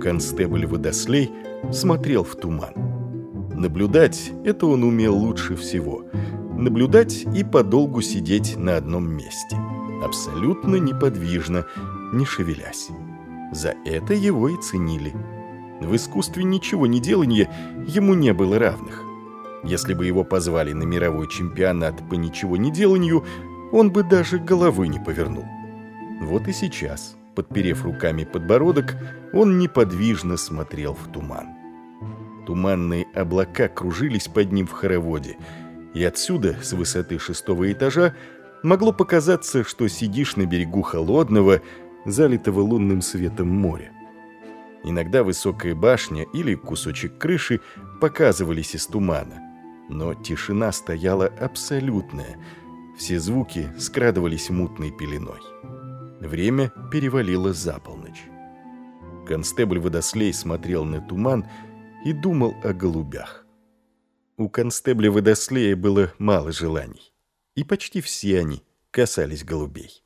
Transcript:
Констебль Водослей смотрел в туман. Наблюдать это он умел лучше всего. Наблюдать и подолгу сидеть на одном месте. Абсолютно неподвижно, не шевелясь. За это его и ценили. В искусстве ничего не делания ему не было равных. Если бы его позвали на мировой чемпионат по ничего не деланию, он бы даже головы не повернул. Вот и сейчас, подперев руками подбородок, он неподвижно смотрел в туман. Туманные облака кружились под ним в хороводе, и отсюда, с высоты шестого этажа, могло показаться, что сидишь на берегу холодного, залитого лунным светом моря. Иногда высокая башня или кусочек крыши показывались из тумана, но тишина стояла абсолютная, все звуки скрадывались мутной пеленой. Время перевалило за полночь. Констебль Водослей смотрел на туман и думал о голубях. У констебля Водослея было мало желаний, и почти все они касались голубей.